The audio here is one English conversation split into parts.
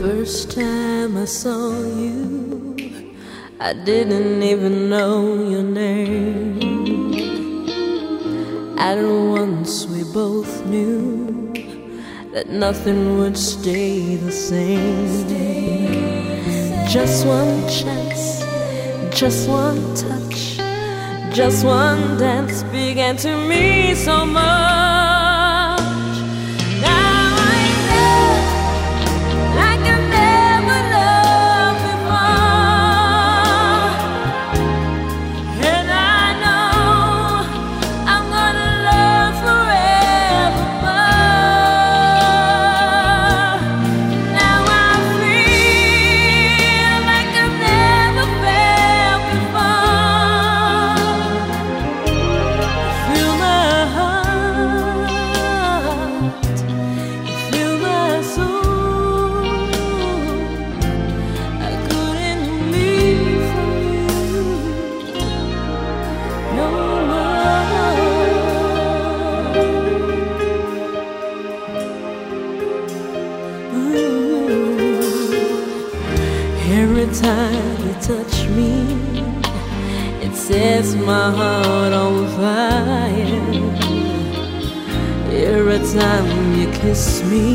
first time I saw you, I didn't even know your name. At once we both knew that nothing would stay the same. Just one chance, just one touch, just one dance began to mean so much. Time you touch me, it sets my heart on fire. Every time you kiss me,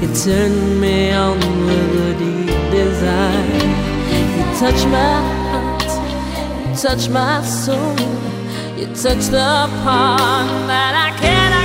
you turn me on with a deep desire. You touch my heart, you touch my soul, you touch the part that I can't.